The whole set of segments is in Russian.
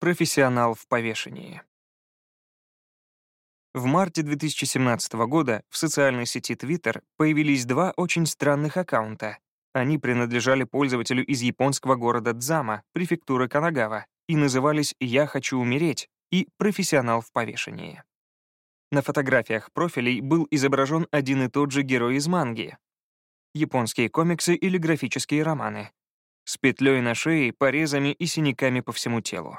Профессионал в повешении. В марте 2017 года в социальной сети Twitter появились два очень странных аккаунта. Они принадлежали пользователю из японского города Дзама, префектуры Канагава, и назывались «Я хочу умереть» и «Профессионал в повешении». На фотографиях профилей был изображен один и тот же герой из манги. Японские комиксы или графические романы. С петлей на шее, порезами и синяками по всему телу.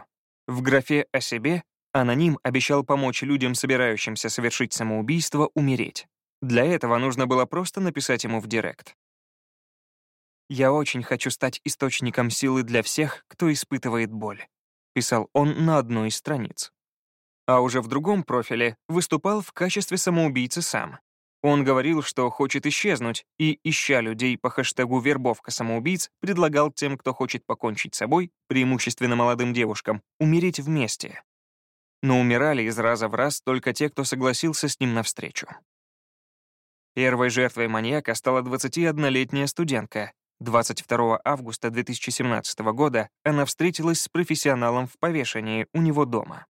В графе «О себе» аноним обещал помочь людям, собирающимся совершить самоубийство, умереть. Для этого нужно было просто написать ему в директ. «Я очень хочу стать источником силы для всех, кто испытывает боль», писал он на одной из страниц. А уже в другом профиле выступал в качестве самоубийцы сам. Он говорил, что хочет исчезнуть, и, ища людей по хэштегу «вербовка самоубийц», предлагал тем, кто хочет покончить с собой, преимущественно молодым девушкам, умереть вместе. Но умирали из раза в раз только те, кто согласился с ним навстречу. Первой жертвой маньяка стала 21-летняя студентка. 22 августа 2017 года она встретилась с профессионалом в повешении у него дома.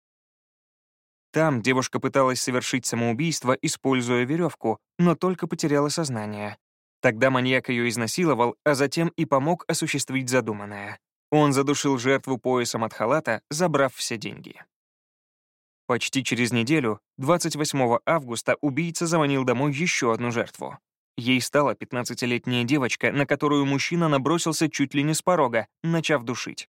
Там девушка пыталась совершить самоубийство, используя веревку, но только потеряла сознание. Тогда маньяк ее изнасиловал, а затем и помог осуществить задуманное. Он задушил жертву поясом от халата, забрав все деньги. Почти через неделю, 28 августа, убийца заманил домой еще одну жертву. Ей стала 15-летняя девочка, на которую мужчина набросился чуть ли не с порога, начав душить.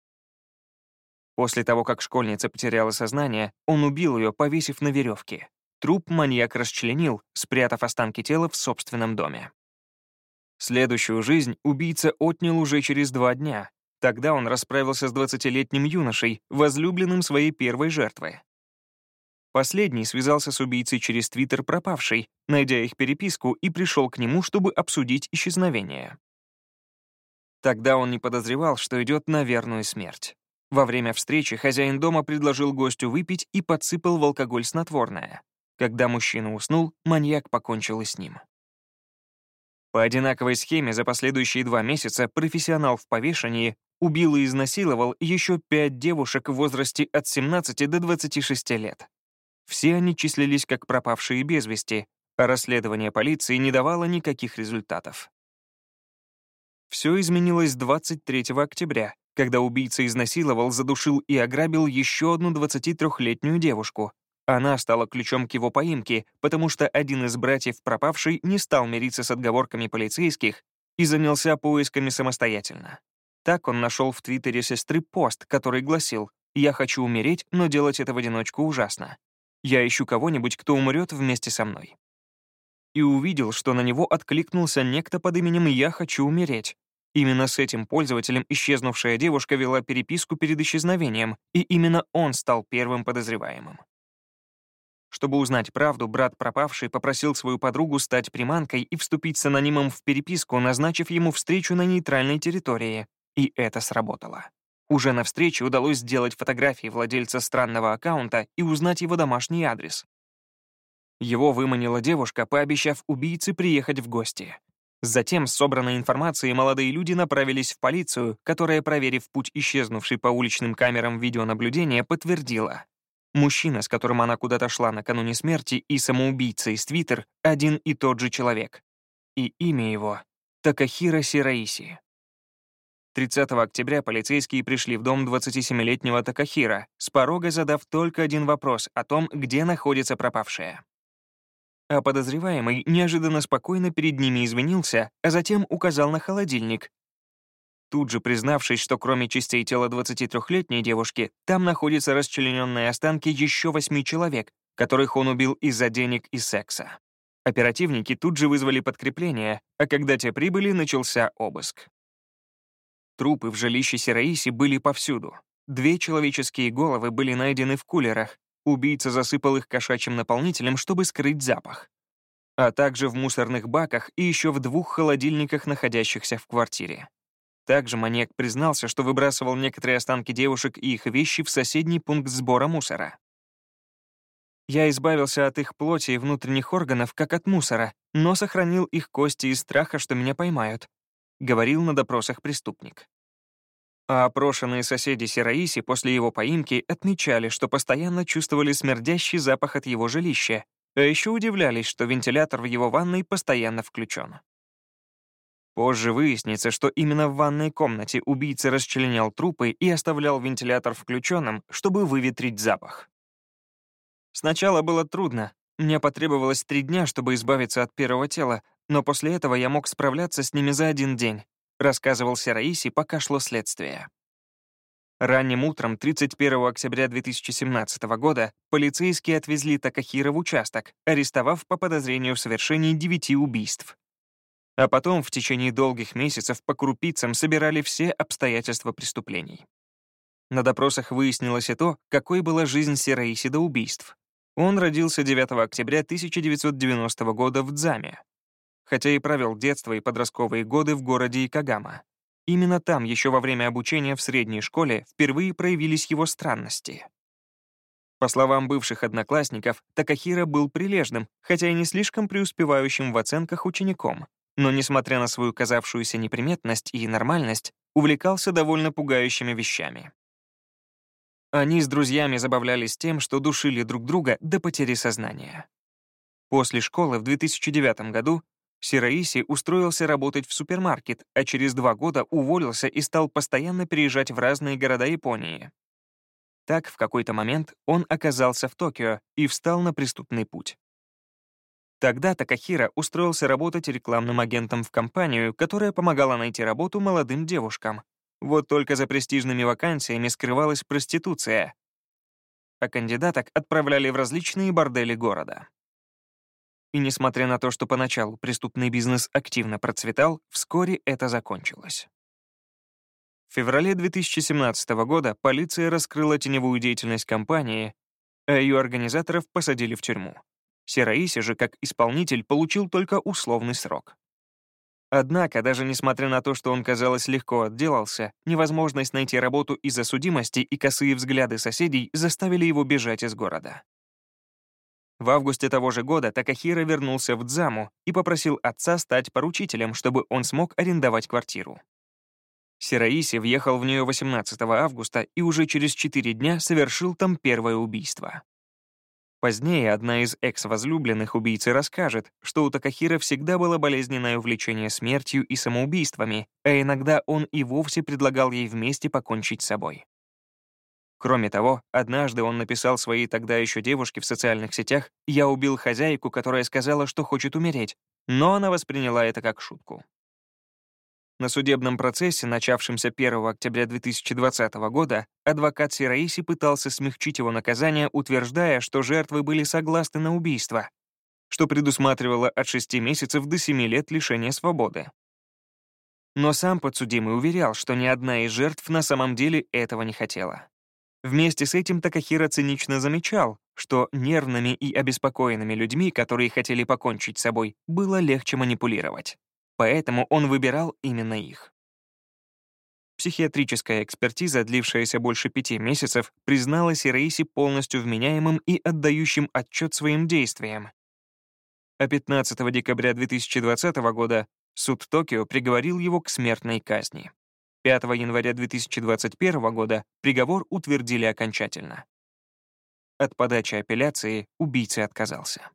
После того, как школьница потеряла сознание, он убил ее, повесив на веревке. Труп маньяк расчленил, спрятав останки тела в собственном доме. Следующую жизнь убийца отнял уже через два дня. Тогда он расправился с 20-летним юношей, возлюбленным своей первой жертвы. Последний связался с убийцей через твиттер пропавшей, найдя их переписку, и пришел к нему, чтобы обсудить исчезновение. Тогда он не подозревал, что идет на верную смерть. Во время встречи хозяин дома предложил гостю выпить и подсыпал в алкоголь снотворное. Когда мужчина уснул, маньяк покончил и с ним. По одинаковой схеме за последующие два месяца профессионал в повешении убил и изнасиловал еще пять девушек в возрасте от 17 до 26 лет. Все они числились как пропавшие без вести, а расследование полиции не давало никаких результатов. Все изменилось 23 октября, когда убийца изнасиловал, задушил и ограбил еще одну 23-летнюю девушку. Она стала ключом к его поимке, потому что один из братьев пропавшей не стал мириться с отговорками полицейских и занялся поисками самостоятельно. Так он нашел в твиттере сестры пост, который гласил «Я хочу умереть, но делать это в одиночку ужасно. Я ищу кого-нибудь, кто умрет вместе со мной». И увидел, что на него откликнулся некто под именем «Я хочу умереть», Именно с этим пользователем исчезнувшая девушка вела переписку перед исчезновением, и именно он стал первым подозреваемым. Чтобы узнать правду, брат пропавший попросил свою подругу стать приманкой и вступить с анонимом в переписку, назначив ему встречу на нейтральной территории. И это сработало. Уже на встрече удалось сделать фотографии владельца странного аккаунта и узнать его домашний адрес. Его выманила девушка, пообещав убийце приехать в гости. Затем с собранной информацией молодые люди направились в полицию, которая, проверив путь исчезнувшей по уличным камерам видеонаблюдения, подтвердила. Мужчина, с которым она куда-то шла накануне смерти, и самоубийца из Твиттер — один и тот же человек. И имя его — Такахира Сираиси. 30 октября полицейские пришли в дом 27-летнего Такахира, с порога задав только один вопрос о том, где находится пропавшая а подозреваемый неожиданно спокойно перед ними извинился, а затем указал на холодильник. Тут же признавшись, что кроме частей тела 23-летней девушки, там находятся расчлененные останки еще восьми человек, которых он убил из-за денег и секса. Оперативники тут же вызвали подкрепление, а когда те прибыли, начался обыск. Трупы в жилище Сираиси были повсюду. Две человеческие головы были найдены в кулерах, Убийца засыпал их кошачьим наполнителем, чтобы скрыть запах. А также в мусорных баках и еще в двух холодильниках, находящихся в квартире. Также маньяк признался, что выбрасывал некоторые останки девушек и их вещи в соседний пункт сбора мусора. Я избавился от их плоти и внутренних органов, как от мусора, но сохранил их кости из страха, что меня поймают», — говорил на допросах преступник. А опрошенные соседи Сираиси после его поимки отмечали, что постоянно чувствовали смердящий запах от его жилища, а еще удивлялись, что вентилятор в его ванной постоянно включен. Позже выяснится, что именно в ванной комнате убийца расчленял трупы и оставлял вентилятор включенным, чтобы выветрить запах. Сначала было трудно. Мне потребовалось три дня, чтобы избавиться от первого тела, но после этого я мог справляться с ними за один день, рассказывал Сераиси, пока шло следствие. Ранним утром 31 октября 2017 года полицейские отвезли Такахира в участок, арестовав по подозрению в совершении девяти убийств. А потом в течение долгих месяцев по крупицам собирали все обстоятельства преступлений. На допросах выяснилось и то, какой была жизнь Сераиси до убийств. Он родился 9 октября 1990 года в Дзаме, хотя и провел детство и подростковые годы в городе Икагама. Именно там, еще во время обучения в средней школе, впервые проявились его странности. По словам бывших одноклассников, Такахира был прилежным, хотя и не слишком преуспевающим в оценках учеником, но, несмотря на свою казавшуюся неприметность и нормальность, увлекался довольно пугающими вещами. Они с друзьями забавлялись тем, что душили друг друга до потери сознания. После школы в 2009 году Сираиси устроился работать в супермаркет, а через два года уволился и стал постоянно переезжать в разные города Японии. Так, в какой-то момент он оказался в Токио и встал на преступный путь. Тогда Такахира устроился работать рекламным агентом в компанию, которая помогала найти работу молодым девушкам. Вот только за престижными вакансиями скрывалась проституция, а кандидаток отправляли в различные бордели города. И несмотря на то, что поначалу преступный бизнес активно процветал, вскоре это закончилось. В феврале 2017 года полиция раскрыла теневую деятельность компании, а ее организаторов посадили в тюрьму. Сераиси же, как исполнитель, получил только условный срок. Однако, даже несмотря на то, что он, казалось, легко отделался, невозможность найти работу из-за судимости и косые взгляды соседей заставили его бежать из города. В августе того же года Такахира вернулся в Дзаму и попросил отца стать поручителем, чтобы он смог арендовать квартиру. Сираиси въехал в нее 18 августа и уже через 4 дня совершил там первое убийство. Позднее одна из экс-возлюбленных убийцы расскажет, что у Такахира всегда было болезненное увлечение смертью и самоубийствами, а иногда он и вовсе предлагал ей вместе покончить с собой. Кроме того, однажды он написал своей тогда еще девушке в социальных сетях «Я убил хозяйку, которая сказала, что хочет умереть», но она восприняла это как шутку. На судебном процессе, начавшемся 1 октября 2020 года, адвокат Сираиси пытался смягчить его наказание, утверждая, что жертвы были согласны на убийство, что предусматривало от 6 месяцев до 7 лет лишения свободы. Но сам подсудимый уверял, что ни одна из жертв на самом деле этого не хотела. Вместе с этим Такахира цинично замечал, что нервными и обеспокоенными людьми, которые хотели покончить с собой, было легче манипулировать. Поэтому он выбирал именно их. Психиатрическая экспертиза, длившаяся больше пяти месяцев, признала Сираиси полностью вменяемым и отдающим отчет своим действиям. А 15 декабря 2020 года суд Токио приговорил его к смертной казни. 5 января 2021 года приговор утвердили окончательно. От подачи апелляции убийца отказался.